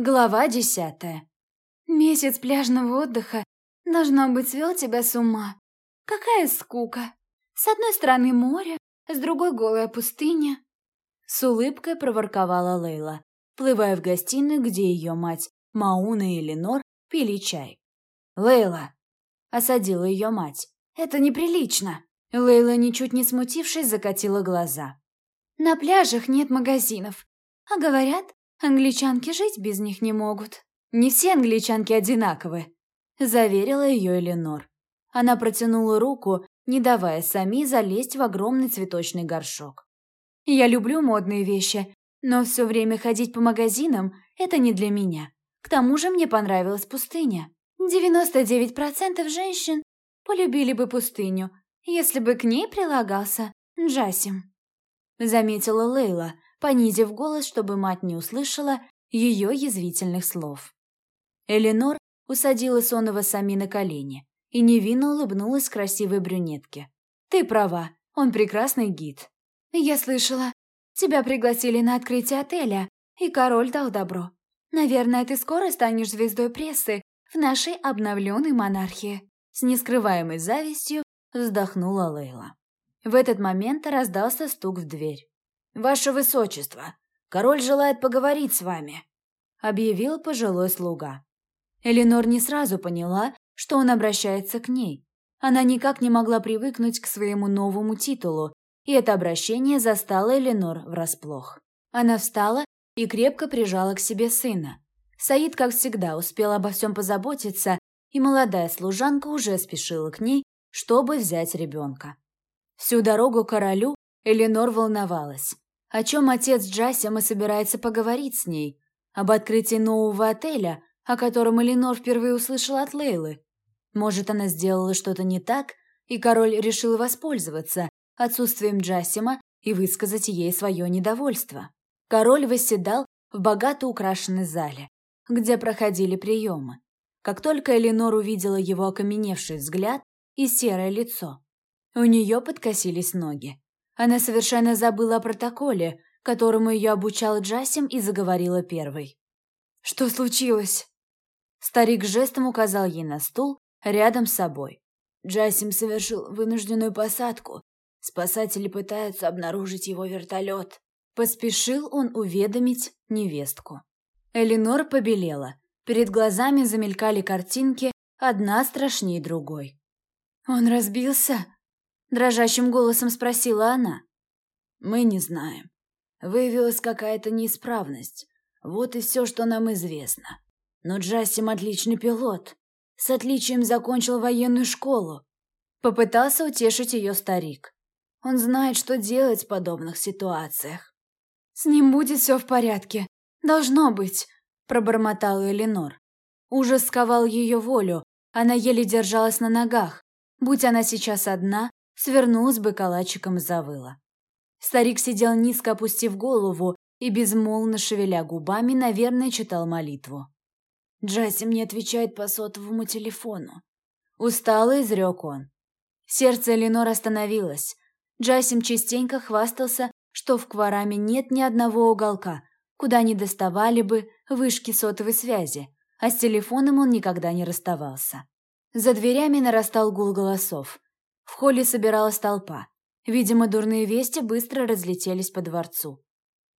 Глава десятая. Месяц пляжного отдыха, должно быть, свел тебя с ума. Какая скука. С одной стороны море, с другой голая пустыня. С улыбкой проворковала Лейла, плывая в гостиную, где ее мать, Мауна и Ленор, пили чай. «Лейла!» — осадила ее мать. «Это неприлично!» Лейла, ничуть не смутившись, закатила глаза. «На пляжах нет магазинов. А говорят, Англичанки жить без них не могут. Не все англичанки одинаковы, заверила ее Эленор. Она протянула руку, не давая Сами залезть в огромный цветочный горшок. Я люблю модные вещи, но все время ходить по магазинам – это не для меня. К тому же мне понравилась пустыня. 99% женщин полюбили бы пустыню, если бы к ней прилагался Джасим. Заметила Лейла, понизив голос, чтобы мать не услышала ее язвительных слов. Эленор усадила сонного Сами на колени и невинно улыбнулась красивой брюнетке. «Ты права, он прекрасный гид. Я слышала, тебя пригласили на открытие отеля, и король дал добро. Наверное, ты скоро станешь звездой прессы в нашей обновленной монархии». С нескрываемой завистью вздохнула Лейла. В этот момент раздался стук в дверь. «Ваше Высочество, король желает поговорить с вами», — объявил пожилой слуга. Эленор не сразу поняла, что он обращается к ней. Она никак не могла привыкнуть к своему новому титулу, и это обращение застало Эленор врасплох. Она встала и крепко прижала к себе сына. Саид, как всегда, успел обо всем позаботиться, и молодая служанка уже спешила к ней, чтобы взять ребенка. Всю дорогу королю Эленор волновалась. О чем отец Джасима собирается поговорить с ней? Об открытии нового отеля, о котором Эленор впервые услышала от Лейлы. Может, она сделала что-то не так, и король решил воспользоваться отсутствием Джасима и высказать ей свое недовольство. Король восседал в богато украшенной зале, где проходили приемы. Как только Эленор увидела его окаменевший взгляд и серое лицо, у нее подкосились ноги. Она совершенно забыла о протоколе, которому ее обучал Джасим и заговорила первой. «Что случилось?» Старик жестом указал ей на стул рядом с собой. Джасим совершил вынужденную посадку. Спасатели пытаются обнаружить его вертолет. Поспешил он уведомить невестку. Эленор побелела. Перед глазами замелькали картинки, одна страшнее другой. «Он разбился?» Дрожащим голосом спросила она. «Мы не знаем. Выявилась какая-то неисправность. Вот и все, что нам известно. Но Джасим отличный пилот. С отличием закончил военную школу. Попытался утешить ее старик. Он знает, что делать в подобных ситуациях. «С ним будет все в порядке. Должно быть», – пробормотала Эленор. Ужас сковал ее волю. Она еле держалась на ногах. Будь она сейчас одна, свернулась бы калачиком и завыла. Старик сидел низко опустив голову и безмолвно шевеля губами, наверное, читал молитву. Джасим не отвечает по сотовому телефону. Устало изрек он. Сердце Ленор остановилось. Джасим частенько хвастался, что в Квараме нет ни одного уголка, куда не доставали бы вышки сотовой связи, а с телефоном он никогда не расставался. За дверями нарастал гул голосов. В холле собиралась толпа. Видимо, дурные вести быстро разлетелись по дворцу.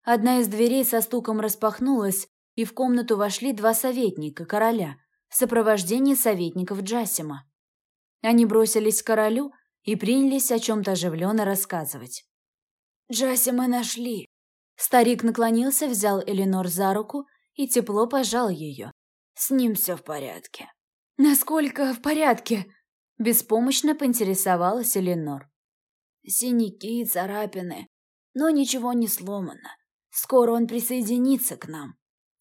Одна из дверей со стуком распахнулась, и в комнату вошли два советника короля в сопровождении советников Джасима. Они бросились к королю и принялись о чем-то оживленно рассказывать. «Джасима нашли!» Старик наклонился, взял Эленор за руку и тепло пожал ее. «С ним все в порядке». «Насколько в порядке?» Беспомощно поинтересовалась Эленор. Синяки, царапины, но ничего не сломано. Скоро он присоединится к нам.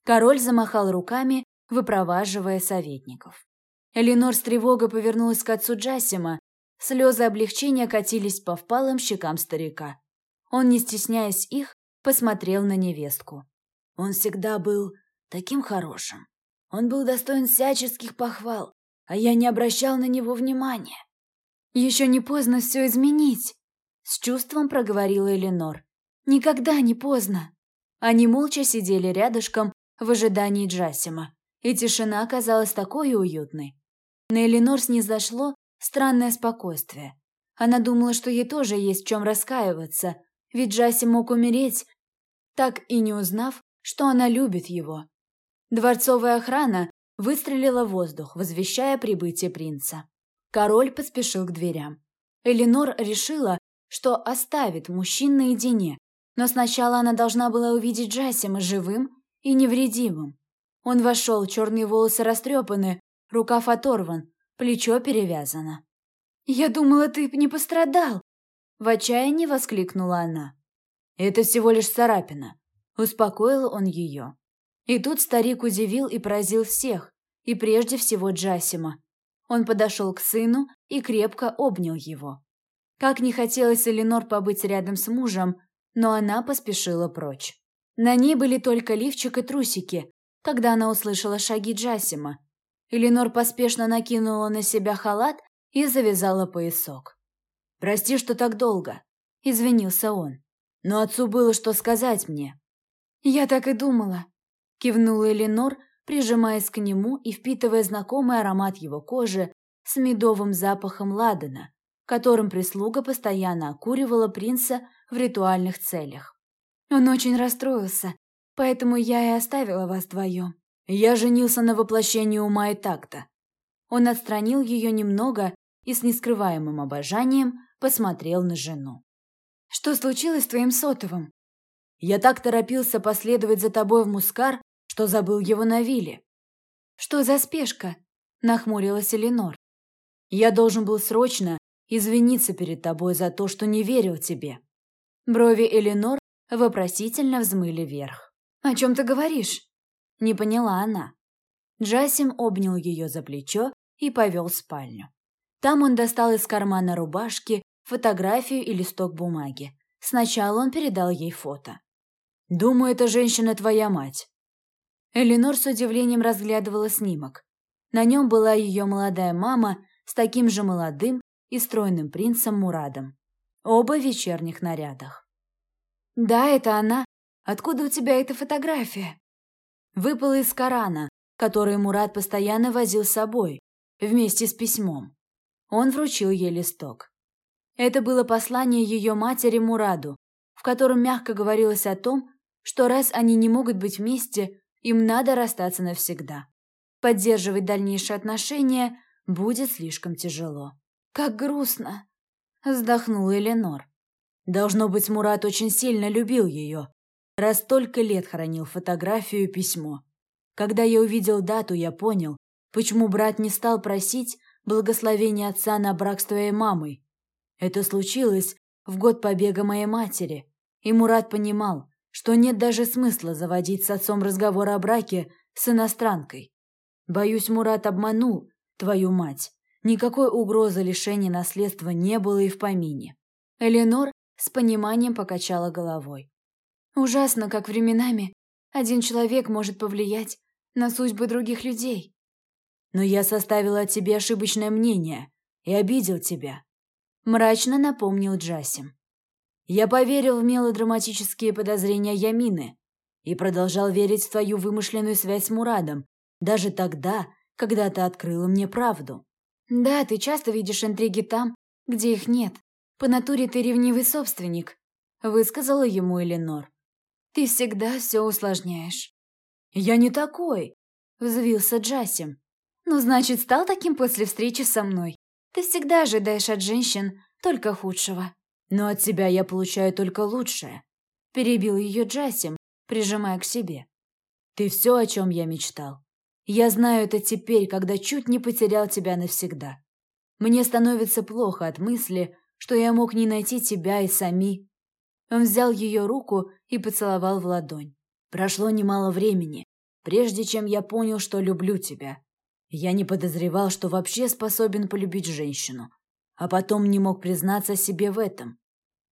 Король замахал руками, выпроваживая советников. Эленор с тревогой повернулась к отцу Джасима. Слезы облегчения катились по впалым щекам старика. Он, не стесняясь их, посмотрел на невестку. Он всегда был таким хорошим. Он был достоин всяческих похвал а я не обращал на него внимания. Еще не поздно все изменить, с чувством проговорила Эленор. Никогда не поздно. Они молча сидели рядышком, в ожидании Джасима, и тишина казалась такой уютной. На Эленор снизошло странное спокойствие. Она думала, что ей тоже есть в чем раскаиваться, ведь Джасим мог умереть, так и не узнав, что она любит его. Дворцовая охрана выстрелила в воздух, возвещая прибытие принца. Король поспешил к дверям. Эленор решила, что оставит мужчин наедине, но сначала она должна была увидеть Джасима живым и невредимым. Он вошел, черные волосы растрепаны, рукав оторван, плечо перевязано. «Я думала, ты не пострадал!» В отчаянии воскликнула она. «Это всего лишь царапина», — успокоил он ее. И тут старик удивил и поразил всех, и прежде всего Джасима. Он подошел к сыну и крепко обнял его. Как не хотелось Эленор побыть рядом с мужем, но она поспешила прочь. На ней были только лифчик и трусики, когда она услышала шаги Джасима. Эленор поспешно накинула на себя халат и завязала поясок. «Прости, что так долго», — извинился он. «Но отцу было что сказать мне». «Я так и думала», Кивнула Эленор, прижимаясь к нему и впитывая знакомый аромат его кожи с медовым запахом ладана, которым прислуга постоянно окуривала принца в ритуальных целях. Он очень расстроился, поэтому я и оставила вас вдвоем. Я женился на воплощении ума и такта. Он отстранил ее немного и с нескрываемым обожанием посмотрел на жену. «Что случилось с твоим сотовым?» «Я так торопился последовать за тобой в Мускар, что забыл его на вилле. «Что за спешка?» – нахмурилась Эленор. «Я должен был срочно извиниться перед тобой за то, что не верил тебе». Брови Эленор вопросительно взмыли вверх. «О чем ты говоришь?» – не поняла она. Джасим обнял ее за плечо и повел в спальню. Там он достал из кармана рубашки фотографию и листок бумаги. Сначала он передал ей фото. «Думаю, эта женщина твоя мать. Эленор с удивлением разглядывала снимок. На нем была ее молодая мама с таким же молодым и стройным принцем Мурадом. Оба в вечерних нарядах. «Да, это она. Откуда у тебя эта фотография?» Выпала из Корана, который Мурад постоянно возил с собой, вместе с письмом. Он вручил ей листок. Это было послание ее матери Мураду, в котором мягко говорилось о том, что раз они не могут быть вместе, им надо расстаться навсегда. Поддерживать дальнейшие отношения будет слишком тяжело. «Как грустно!» – вздохнула Эленор. Должно быть, Мурат очень сильно любил ее, раз столько лет хранил фотографию и письмо. Когда я увидел дату, я понял, почему брат не стал просить благословения отца на брак с твоей мамой. Это случилось в год побега моей матери, и Мурат понимал, что нет даже смысла заводить с отцом разговор о браке с иностранкой. Боюсь, Мурат обманул твою мать. Никакой угрозы лишения наследства не было и в помине. Эленор с пониманием покачала головой. Ужасно, как временами один человек может повлиять на судьбы других людей. Но я составила о тебе ошибочное мнение и обидел тебя. Мрачно напомнил Джасим. Я поверил в мелодраматические подозрения Ямины и продолжал верить в твою вымышленную связь с Мурадом, даже тогда, когда ты открыла мне правду. Да, ты часто видишь интриги там, где их нет. По натуре ты ревнивый собственник, высказала ему Эленор. Ты всегда все усложняешь. Я не такой, взвился Джасим. Ну, значит, стал таким после встречи со мной. Ты всегда ожидаешь от женщин только худшего. Но от тебя я получаю только лучшее. Перебил ее Джасим, прижимая к себе. Ты все, о чем я мечтал. Я знаю это теперь, когда чуть не потерял тебя навсегда. Мне становится плохо от мысли, что я мог не найти тебя и сами. Он взял ее руку и поцеловал в ладонь. Прошло немало времени, прежде чем я понял, что люблю тебя. Я не подозревал, что вообще способен полюбить женщину а потом не мог признаться себе в этом.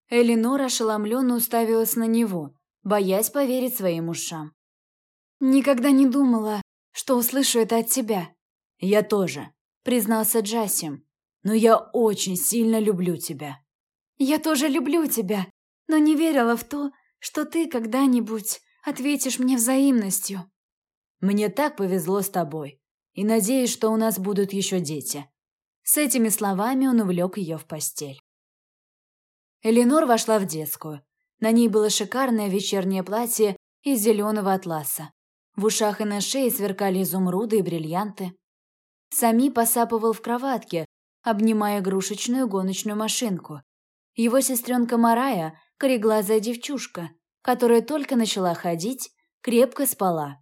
Элинор ошеломленно уставилась на него, боясь поверить своим ушам. «Никогда не думала, что услышу это от тебя». «Я тоже», — признался Джасим. «Но я очень сильно люблю тебя». «Я тоже люблю тебя, но не верила в то, что ты когда-нибудь ответишь мне взаимностью». Мне так повезло с тобой. И надеюсь, что у нас будут еще дети». С этими словами он увлек ее в постель. Эленор вошла в детскую. На ней было шикарное вечернее платье из зеленого атласа. В ушах и на шее сверкали изумруды и бриллианты. Сами посапывал в кроватке, обнимая игрушечную гоночную машинку. Его сестренка Марая, кореглазая девчушка, которая только начала ходить, крепко спала.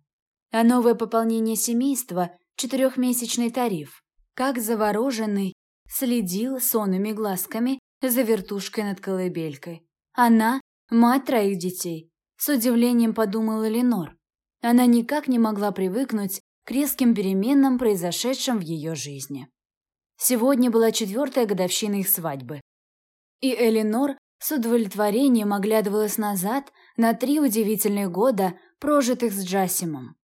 А новое пополнение семейства – четырехмесячный тариф. Как завороженный, следил сонными глазками за вертушкой над колыбелькой. Она – мать троих детей. С удивлением подумала Ленор. Она никак не могла привыкнуть к резким переменам, произошедшим в ее жизни. Сегодня была четвертая годовщина их свадьбы. И Эленор с удовлетворением оглядывалась назад на три удивительных года, прожитых с Джасимом.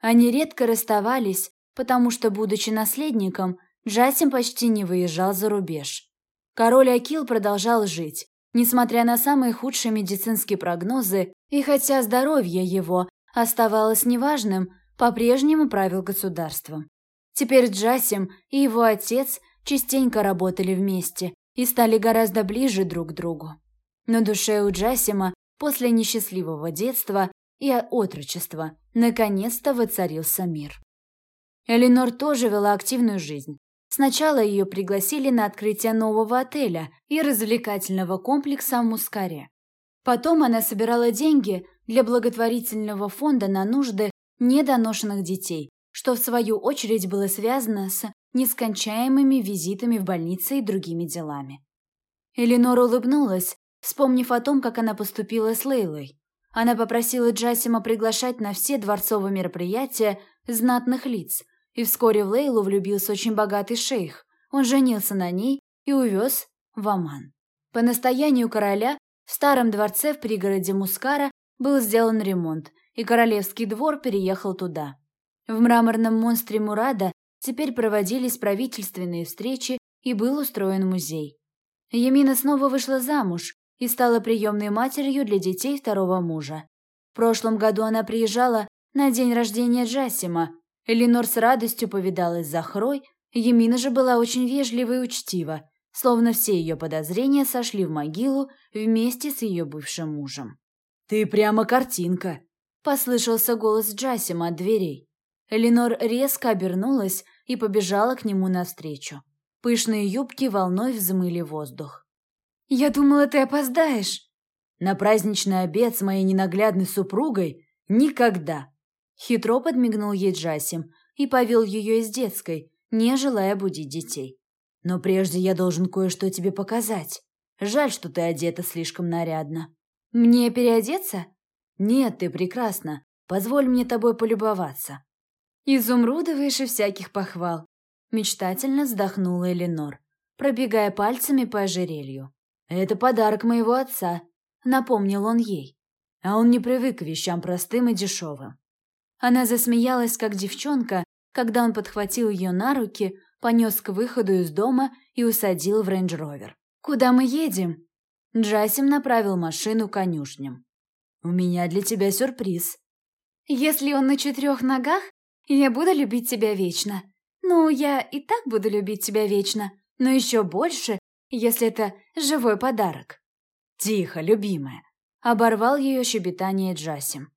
Они редко расставались, потому что, будучи наследником, Джасим почти не выезжал за рубеж. Король Акил продолжал жить, несмотря на самые худшие медицинские прогнозы, и хотя здоровье его оставалось неважным, по-прежнему правил государством. Теперь Джасим и его отец частенько работали вместе и стали гораздо ближе друг к другу. На душе у Джасима после несчастливого детства и отрочества наконец-то воцарился мир. Эленор тоже вела активную жизнь. Сначала ее пригласили на открытие нового отеля и развлекательного комплекса в Мускаре. Потом она собирала деньги для благотворительного фонда на нужды недоношенных детей, что в свою очередь было связано с нескончаемыми визитами в больницы и другими делами. Эленор улыбнулась, вспомнив о том, как она поступила с Лейлой. Она попросила Джасима приглашать на все дворцовые мероприятия знатных лиц, и вскоре в Лейлу влюбился очень богатый шейх. Он женился на ней и увез в Аман. По настоянию короля в старом дворце в пригороде Мускара был сделан ремонт, и королевский двор переехал туда. В мраморном монстре Мурада теперь проводились правительственные встречи и был устроен музей. Емина снова вышла замуж и стала приемной матерью для детей второго мужа. В прошлом году она приезжала на день рождения Джасима. Эленор с радостью повидалась с Захрой, Емина же была очень вежлива и учтива, словно все ее подозрения сошли в могилу вместе с ее бывшим мужем. «Ты прямо картинка!» – послышался голос Джасима от дверей. Эленор резко обернулась и побежала к нему навстречу. Пышные юбки волной взмыли воздух. «Я думала, ты опоздаешь!» «На праздничный обед с моей ненаглядной супругой никогда!» Хитро подмигнул ей Джасим и повел ее из детской, не желая будить детей. «Но прежде я должен кое-что тебе показать. Жаль, что ты одета слишком нарядно». «Мне переодеться?» «Нет, ты прекрасна. Позволь мне тобой полюбоваться». Изумруды выше всяких похвал. Мечтательно вздохнула Эленор, пробегая пальцами по ожерелью. «Это подарок моего отца», — напомнил он ей. А он не привык к вещам простым и дешевым. Она засмеялась, как девчонка, когда он подхватил ее на руки, понес к выходу из дома и усадил в рейндж-ровер. «Куда мы едем?» Джасим направил машину конюшням. «У меня для тебя сюрприз». «Если он на четырех ногах, я буду любить тебя вечно. Ну, я и так буду любить тебя вечно, но еще больше, если это живой подарок. Тихо, любимая. Оборвал ее щебетание Джасим.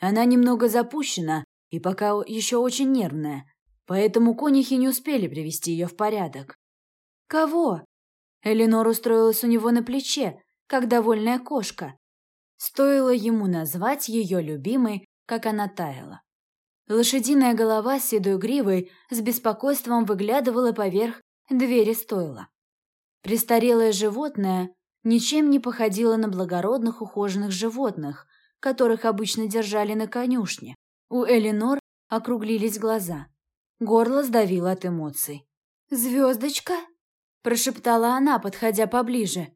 Она немного запущена и пока еще очень нервная, поэтому конюхи не успели привести ее в порядок. Кого? Эленор устроилась у него на плече, как довольная кошка. Стоило ему назвать ее любимой, как она таяла. Лошадиная голова с седой гривой с беспокойством выглядывала поверх двери стойла. Престарелое животное ничем не походило на благородных ухоженных животных, которых обычно держали на конюшне. У Эленор округлились глаза. Горло сдавило от эмоций. «Звездочка?» – прошептала она, подходя поближе.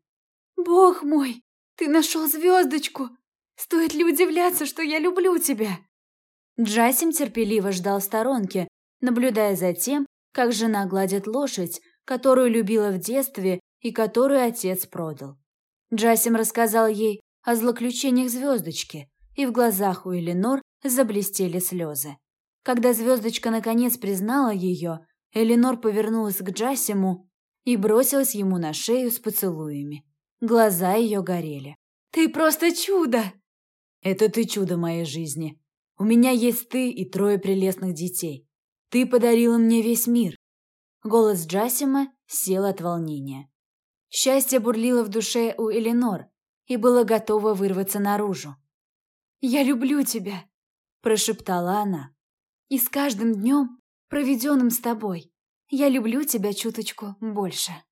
«Бог мой, ты нашел звездочку! Стоит ли удивляться, что я люблю тебя?» Джасим терпеливо ждал в сторонке, наблюдая за тем, как жена гладит лошадь, которую любила в детстве и которую отец продал. Джасим рассказал ей о злоключениях звездочки, и в глазах у Эленор заблестели слезы. Когда звездочка наконец признала ее, Эленор повернулась к Джасиму и бросилась ему на шею с поцелуями. Глаза ее горели. «Ты просто чудо!» «Это ты чудо моей жизни. У меня есть ты и трое прелестных детей. Ты подарила мне весь мир». Голос Джасима сел от волнения. Счастье бурлило в душе у Эленор и было готово вырваться наружу. «Я люблю тебя», – прошептала она. «И с каждым днем, проведенным с тобой, я люблю тебя чуточку больше».